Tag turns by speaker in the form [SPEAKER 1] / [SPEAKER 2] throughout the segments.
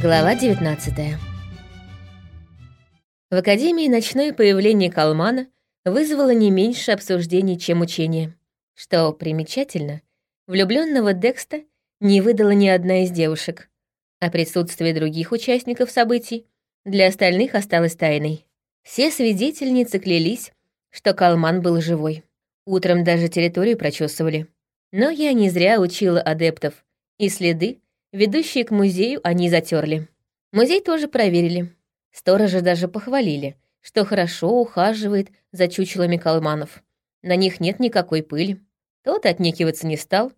[SPEAKER 1] Глава 19 В Академии ночное появление Калмана вызвало не меньше обсуждений, чем учение. Что примечательно, влюбленного Декста не выдала ни одна из девушек, а присутствие других участников событий для остальных осталось тайной. Все свидетельницы клялись, что Калман был живой. Утром даже территорию прочесывали. Но я не зря учила адептов, и следы, ведущие к музею, они затерли. Музей тоже проверили. Сторожи даже похвалили, что хорошо ухаживает за чучелами калманов. На них нет никакой пыли. Тот отнекиваться не стал,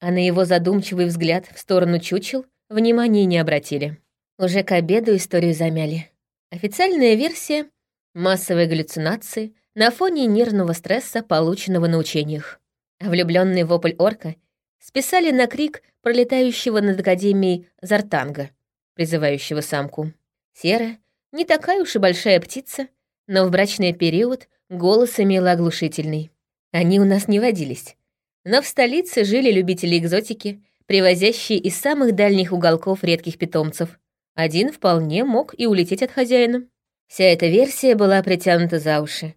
[SPEAKER 1] а на его задумчивый взгляд в сторону чучел внимания не обратили. Уже к обеду историю замяли. Официальная версия — массовые галлюцинации на фоне нервного стресса, полученного на учениях. А влюбленный вопль орка списали на крик пролетающего над Академией Зартанга, призывающего самку. Серая, не такая уж и большая птица, но в брачный период голос имела оглушительный. Они у нас не водились. Но в столице жили любители экзотики, привозящие из самых дальних уголков редких питомцев. Один вполне мог и улететь от хозяина. Вся эта версия была притянута за уши.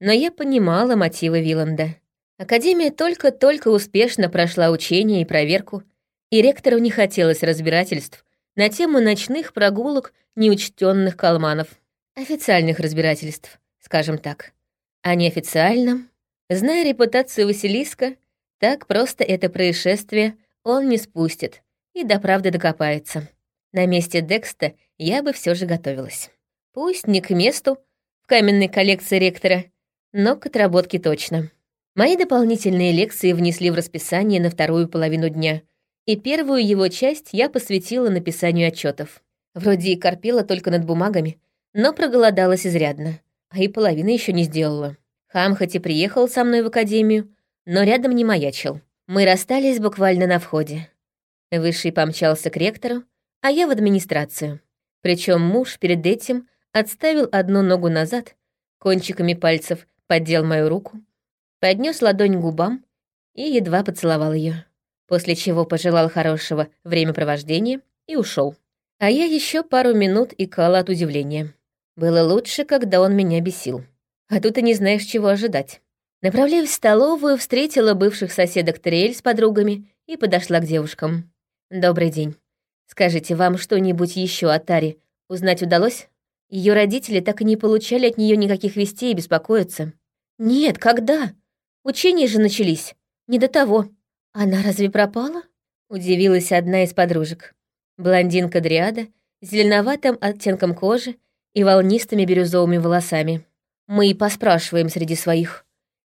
[SPEAKER 1] Но я понимала мотивы Виланда. Академия только-только успешно прошла учение и проверку, и ректору не хотелось разбирательств на тему ночных прогулок неучтенных калманов. Официальных разбирательств, скажем так. А неофициальном, зная репутацию Василиска, так просто это происшествие он не спустит и до правды докопается. На месте Декста я бы все же готовилась. Пусть не к месту, в каменной коллекции ректора, но к отработке точно. Мои дополнительные лекции внесли в расписание на вторую половину дня, и первую его часть я посвятила написанию отчетов. Вроде и корпела только над бумагами, но проголодалась изрядно, а и половины еще не сделала. Хам хоть и приехал со мной в академию, но рядом не маячил. Мы расстались буквально на входе. Высший помчался к ректору, а я в администрацию. Причем муж перед этим отставил одну ногу назад, кончиками пальцев поддел мою руку, поднес ладонь к губам и едва поцеловал ее, после чего пожелал хорошего времяпровождения и ушел. А я еще пару минут икала от удивления. Было лучше, когда он меня бесил. А тут и не знаешь, чего ожидать. Направляясь в столовую, встретила бывших соседок Триэль с подругами и подошла к девушкам. «Добрый день. Скажите, вам что-нибудь еще о Таре узнать удалось? Ее родители так и не получали от нее никаких вестей и беспокоятся». «Нет, когда?» Учения же начались. Не до того. Она разве пропала? Удивилась одна из подружек. Блондинка Дриада, зеленоватым оттенком кожи и волнистыми бирюзовыми волосами. Мы и поспрашиваем среди своих.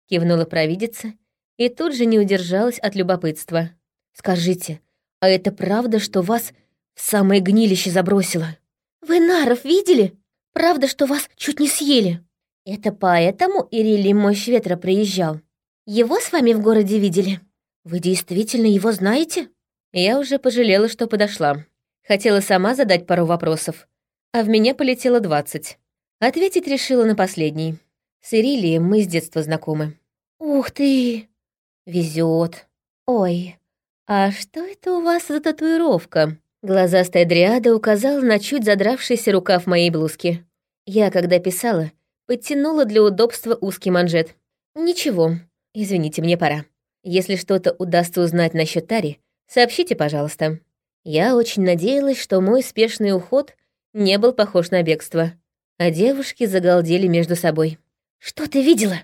[SPEAKER 1] Кивнула провидица и тут же не удержалась от любопытства. Скажите, а это правда, что вас в самое гнилище забросило? Вы наров видели? Правда, что вас чуть не съели? Это поэтому Ирили Мощь Ветра приезжал. Его с вами в городе видели? Вы действительно его знаете? Я уже пожалела, что подошла. Хотела сама задать пару вопросов, а в меня полетело двадцать. Ответить решила на последний. С Ирилием мы с детства знакомы. Ух ты! Везет. Ой, а что это у вас за татуировка? Глазастая дриада указала на чуть задравшийся рукав моей блузки. Я, когда писала, подтянула для удобства узкий манжет. Ничего, Извините, мне пора. Если что-то удастся узнать насчет Тари, сообщите, пожалуйста. Я очень надеялась, что мой спешный уход не был похож на бегство, а девушки загалдели между собой. «Что ты видела?»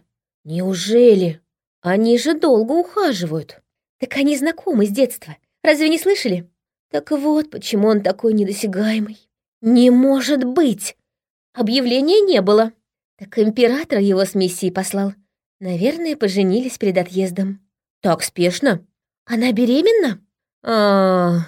[SPEAKER 1] «Неужели? Они же долго ухаживают». «Так они знакомы с детства. Разве не слышали?» «Так вот, почему он такой недосягаемый». «Не может быть! Объявления не было». «Так император его с миссией послал. Наверное, поженились перед отъездом. Так спешно? Она беременна? А,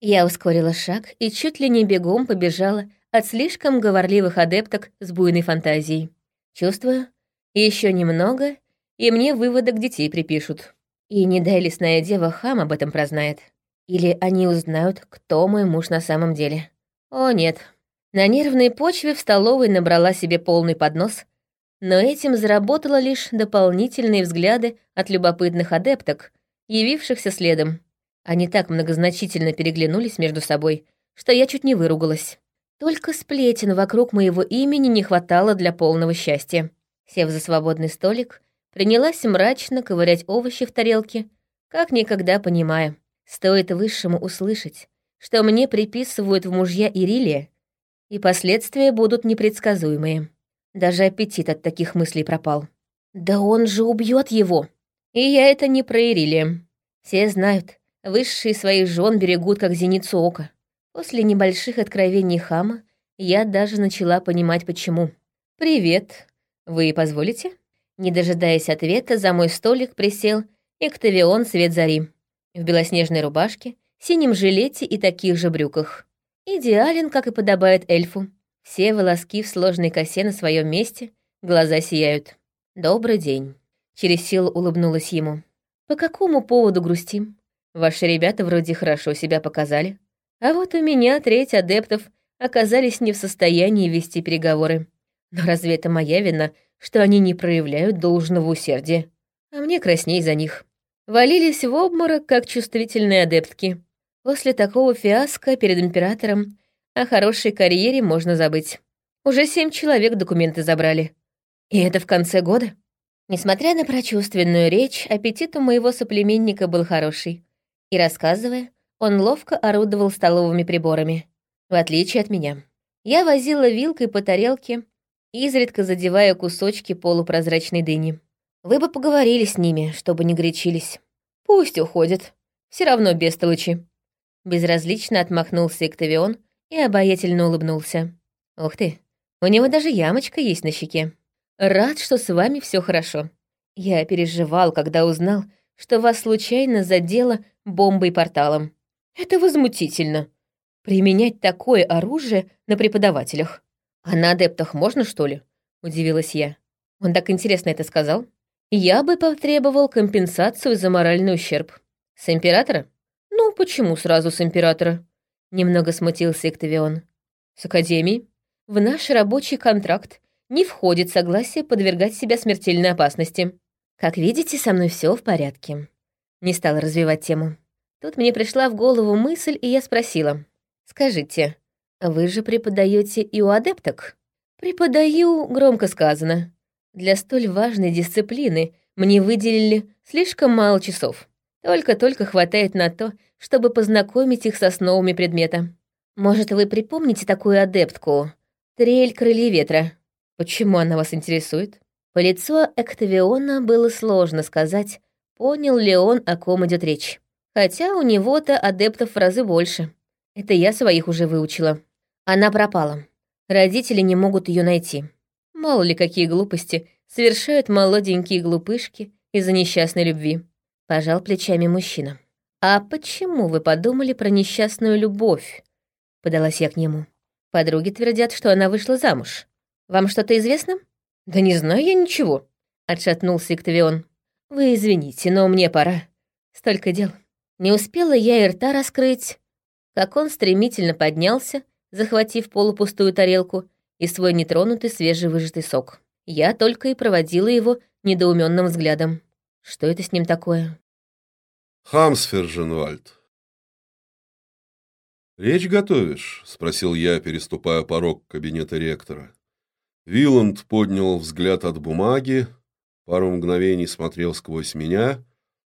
[SPEAKER 1] Я ускорила шаг и чуть ли не бегом побежала от слишком говорливых адепток с буйной фантазией. Чувствую, еще немного, и мне выводок детей припишут. И не дай лесная дева хам об этом прознает. Или они узнают, кто мой муж на самом деле. О, нет. На нервной почве в столовой набрала себе полный поднос но этим заработала лишь дополнительные взгляды от любопытных адепток, явившихся следом. Они так многозначительно переглянулись между собой, что я чуть не выругалась. Только сплетен вокруг моего имени не хватало для полного счастья. Сев за свободный столик, принялась мрачно ковырять овощи в тарелке, как никогда понимая. Стоит высшему услышать, что мне приписывают в мужья Ирилия, и последствия будут непредсказуемые. Даже аппетит от таких мыслей пропал. Да он же убьет его. И я это не про. Все знают, высшие своих жен берегут как зеницу ока. После небольших откровений хама я даже начала понимать, почему. «Привет. Вы позволите?» Не дожидаясь ответа, за мой столик присел Эктавион Свет Зари. В белоснежной рубашке, синем жилете и таких же брюках. Идеален, как и подобает эльфу. Все волоски в сложной косе на своем месте, глаза сияют. «Добрый день». Через силу улыбнулась ему. «По какому поводу грустим? Ваши ребята вроде хорошо себя показали. А вот у меня треть адептов оказались не в состоянии вести переговоры. Но разве это моя вина, что они не проявляют должного усердия? А мне красней за них. Валились в обморок, как чувствительные адептки. После такого фиаско перед императором о хорошей карьере можно забыть. Уже семь человек документы забрали. И это в конце года. Несмотря на прочувственную речь, аппетит у моего соплеменника был хороший. И рассказывая, он ловко орудовал столовыми приборами. В отличие от меня. Я возила вилкой по тарелке, изредка задевая кусочки полупрозрачной дыни. Вы бы поговорили с ними, чтобы не горячились. Пусть уходят. Все равно бестолочи. Безразлично отмахнулся Эктавион и обаятельно улыбнулся. «Ух ты, у него даже ямочка есть на щеке. Рад, что с вами все хорошо. Я переживал, когда узнал, что вас случайно задело бомбой-порталом. Это возмутительно. Применять такое оружие на преподавателях. А на адептах можно, что ли?» — удивилась я. Он так интересно это сказал. «Я бы потребовал компенсацию за моральный ущерб. С императора?» «Ну, почему сразу с императора?» Немного смутился Эктавион. «С Академией. В наш рабочий контракт не входит согласие подвергать себя смертельной опасности. Как видите, со мной все в порядке». Не стала развивать тему. Тут мне пришла в голову мысль, и я спросила. «Скажите, вы же преподаете и у адепток?» «Преподаю, громко сказано. Для столь важной дисциплины мне выделили слишком мало часов. Только-только хватает на то, чтобы познакомить их с основами предмета. Может, вы припомните такую адептку? Трель крылья ветра. Почему она вас интересует? По лицу Эктавиона было сложно сказать, понял ли он, о ком идет речь. Хотя у него-то адептов в разы больше. Это я своих уже выучила. Она пропала. Родители не могут ее найти. Мало ли какие глупости совершают молоденькие глупышки из-за несчастной любви. Пожал плечами мужчина. «А почему вы подумали про несчастную любовь?» Подалась я к нему. Подруги твердят, что она вышла замуж. Вам что-то известно? Да не знаю я ничего. Отшатнулся Иктавион. Вы извините, но мне пора. Столько дел. Не успела я и рта раскрыть, как он стремительно поднялся, захватив полупустую тарелку и свой нетронутый свежевыжатый сок. Я только и проводила его недоуменным взглядом. Что это с ним такое?
[SPEAKER 2] Хамсферженвальд. «Речь готовишь?» — спросил я, переступая порог кабинета ректора. Виланд поднял взгляд от бумаги, пару мгновений смотрел сквозь меня,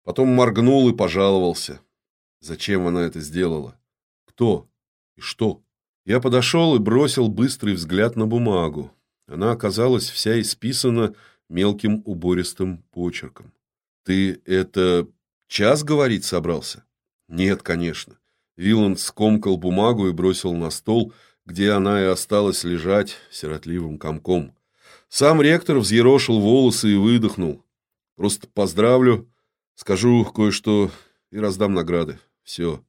[SPEAKER 2] потом моргнул и пожаловался. Зачем она это сделала? Кто? И что? Я подошел и бросил быстрый взгляд на бумагу. Она оказалась вся исписана мелким убористым почерком. Ты это час говорить собрался? Нет, конечно. Виланд скомкал бумагу и бросил на стол, где она и осталась лежать сиротливым комком. Сам ректор взъерошил волосы и выдохнул. Просто поздравлю, скажу кое-что и раздам награды. Все.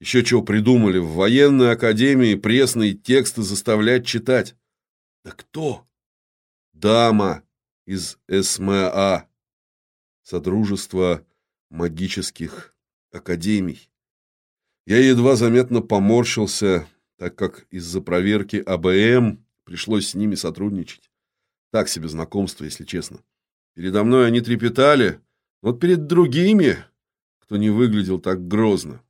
[SPEAKER 2] Еще чего придумали. В военной академии пресные тексты заставлять читать. Да кто? Дама из СМА. Содружество магических академий. Я едва заметно поморщился, так как из-за проверки АБМ пришлось с ними сотрудничать. Так себе знакомство, если честно. Передо мной они трепетали, но перед другими, кто не выглядел так грозно.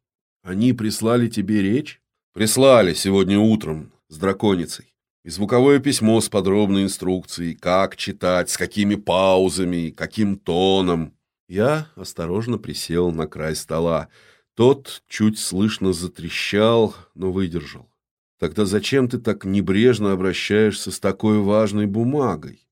[SPEAKER 2] Они прислали тебе речь? Прислали сегодня утром с драконицей. И звуковое письмо с подробной инструкцией, как читать, с какими паузами, каким тоном. Я осторожно присел на край стола. Тот чуть слышно затрещал, но выдержал. Тогда зачем ты так небрежно обращаешься с такой важной бумагой?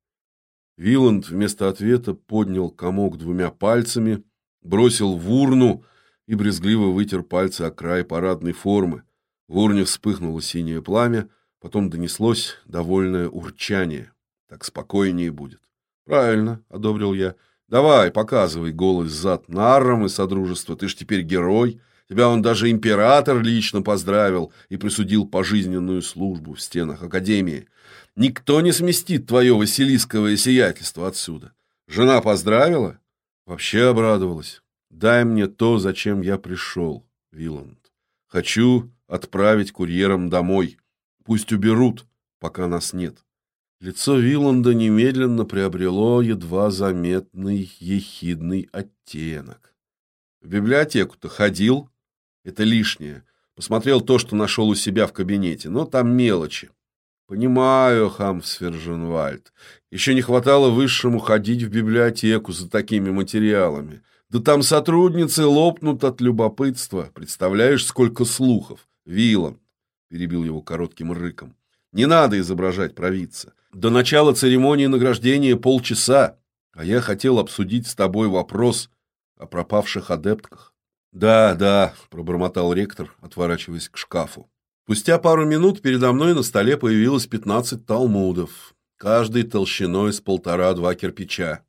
[SPEAKER 2] Виланд вместо ответа поднял комок двумя пальцами, бросил в урну и брезгливо вытер пальцы о край парадной формы. В урне вспыхнуло синее пламя, потом донеслось довольное урчание. Так спокойнее будет. Правильно, одобрил я. Давай, показывай голый зад наррам и содружества. Ты ж теперь герой. Тебя он даже император лично поздравил и присудил пожизненную службу в стенах Академии. Никто не сместит твое василисковое сиятельство отсюда. Жена поздравила? Вообще обрадовалась. Дай мне то, зачем я пришел, Виланд. Хочу отправить курьером домой. Пусть уберут, пока нас нет. Лицо Виланда немедленно приобрело едва заметный ехидный оттенок. В библиотеку-то ходил, это лишнее. Посмотрел то, что нашел у себя в кабинете, но там мелочи. Понимаю, Хамсферженвальд. Еще не хватало высшему ходить в библиотеку за такими материалами. Да там сотрудницы лопнут от любопытства. Представляешь, сколько слухов. Вилан, перебил его коротким рыком. Не надо изображать провидца. До начала церемонии награждения полчаса, а я хотел обсудить с тобой вопрос о пропавших адептках. Да, да, пробормотал ректор, отворачиваясь к шкафу. Спустя пару минут передо мной на столе появилось пятнадцать талмудов, каждый толщиной с полтора-два кирпича.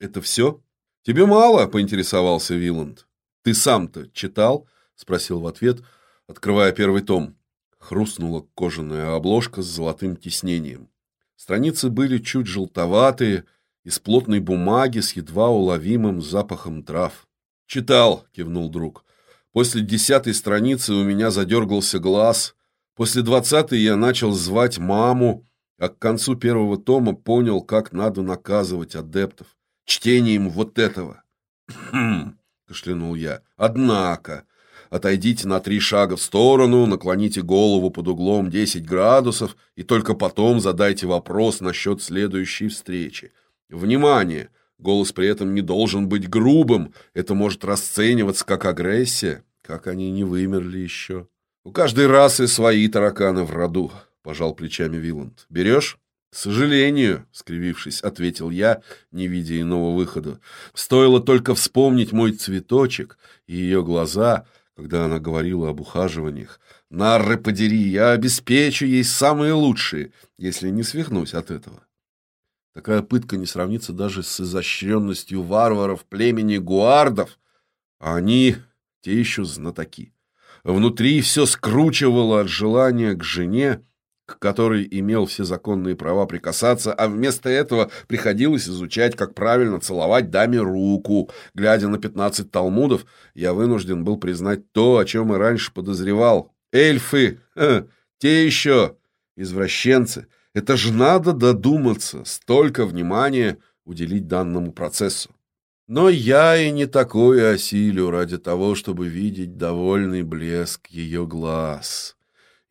[SPEAKER 2] Это все? Тебе мало, поинтересовался Виланд. Ты сам-то читал? спросил в ответ, открывая первый том. Хрустнула кожаная обложка с золотым тиснением. Страницы были чуть желтоватые, из плотной бумаги с едва уловимым запахом трав. «Читал», — кивнул друг. «После десятой страницы у меня задергался глаз. После двадцатой я начал звать маму, а к концу первого тома понял, как надо наказывать адептов. Чтением вот этого». «Хм», — кашлянул я. «Однако...» Отойдите на три шага в сторону, наклоните голову под углом 10 градусов и только потом задайте вопрос насчет следующей встречи. Внимание! Голос при этом не должен быть грубым, это может расцениваться как агрессия, как они не вымерли еще. У каждой расы свои тараканы в роду, пожал плечами Виланд. Берешь? К сожалению, скривившись, ответил я, не видя иного выхода. Стоило только вспомнить мой цветочек и ее глаза — когда она говорила об ухаживаниях. «Нарры подери, я обеспечу ей самые лучшие, если не свихнусь от этого». Такая пытка не сравнится даже с изощренностью варваров племени гуардов, а они те еще знатоки. Внутри все скручивало от желания к жене, к которой имел все законные права прикасаться, а вместо этого приходилось изучать, как правильно целовать даме руку. Глядя на пятнадцать талмудов, я вынужден был признать то, о чем и раньше подозревал. Эльфы, э, те еще извращенцы. Это ж надо додуматься, столько внимания уделить данному процессу. Но я и не такое осилю ради того, чтобы видеть довольный блеск ее глаз.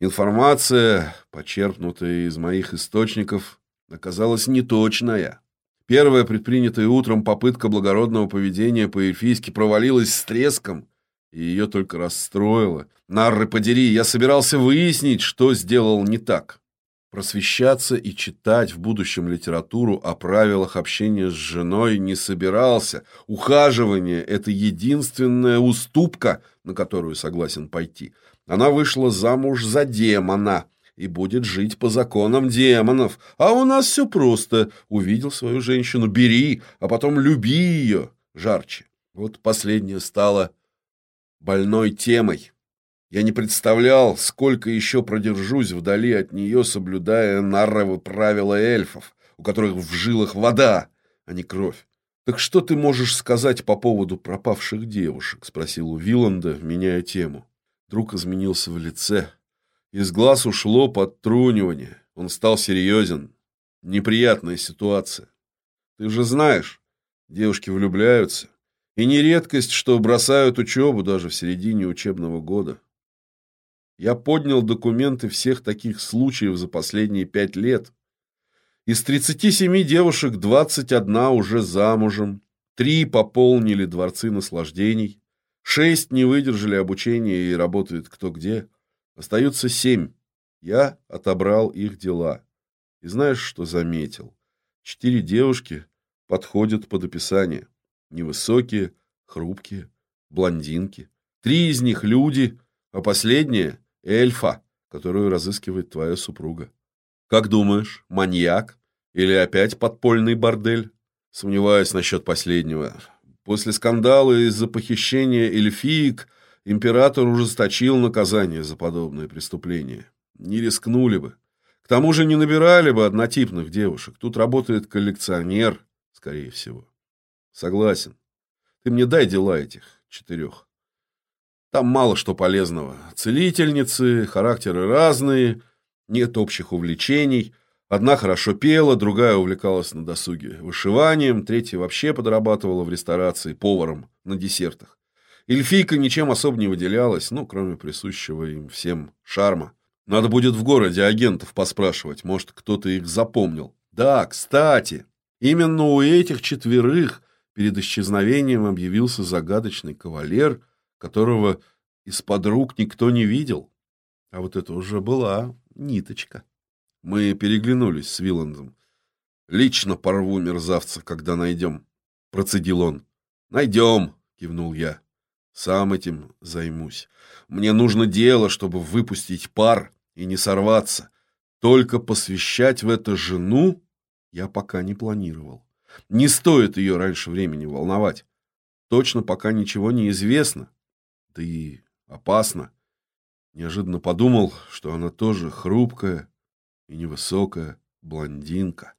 [SPEAKER 2] Информация, почерпнутая из моих источников, оказалась неточная. Первая предпринятая утром попытка благородного поведения по-эльфийски провалилась с треском, и ее только расстроило. Нарры подери, я собирался выяснить, что сделал не так. Просвещаться и читать в будущем литературу о правилах общения с женой не собирался. Ухаживание – это единственная уступка, на которую согласен пойти. Она вышла замуж за демона и будет жить по законам демонов. А у нас все просто. Увидел свою женщину – бери, а потом люби ее жарче. Вот последнее стало больной темой. Я не представлял, сколько еще продержусь вдали от нее, соблюдая нарровы правила эльфов, у которых в жилах вода, а не кровь. «Так что ты можешь сказать по поводу пропавших девушек?» — спросил у Виланда, меняя тему. Друг изменился в лице. Из глаз ушло подтрунивание. Он стал серьезен. Неприятная ситуация. Ты же знаешь, девушки влюбляются. И не редкость, что бросают учебу даже в середине учебного года. Я поднял документы всех таких случаев за последние пять лет. Из 37 девушек 21 уже замужем, три пополнили дворцы наслаждений, шесть не выдержали обучения и работают кто где. Остаются семь. Я отобрал их дела. И знаешь, что заметил? Четыре девушки подходят под описание. Невысокие, хрупкие, блондинки. Три из них люди, а последняя — эльфа, которую разыскивает твоя супруга. Как думаешь, маньяк или опять подпольный бордель? Сомневаюсь насчет последнего. После скандала из-за похищения эльфиек император ужесточил наказание за подобное преступление. Не рискнули бы. К тому же не набирали бы однотипных девушек. Тут работает коллекционер, скорее всего. Согласен. Ты мне дай дела этих четырех. Там мало что полезного. Целительницы, характеры разные, нет общих увлечений. Одна хорошо пела, другая увлекалась на досуге вышиванием, третья вообще подрабатывала в ресторации поваром на десертах. Эльфийка ничем особо не выделялась, ну, кроме присущего им всем шарма. Надо будет в городе агентов поспрашивать, может, кто-то их запомнил. Да, кстати, именно у этих четверых перед исчезновением объявился загадочный кавалер, которого из-под рук никто не видел. А вот это уже была ниточка. Мы переглянулись с Виландом. «Лично порву мерзавца, когда найдем», — процедил он. «Найдем», — кивнул я. «Сам этим займусь. Мне нужно дело, чтобы выпустить пар и не сорваться. Только посвящать в это жену я пока не планировал. Не стоит ее раньше времени волновать. Точно пока ничего не известно. Да и опасно. Неожиданно подумал, что она тоже хрупкая и невысокая блондинка.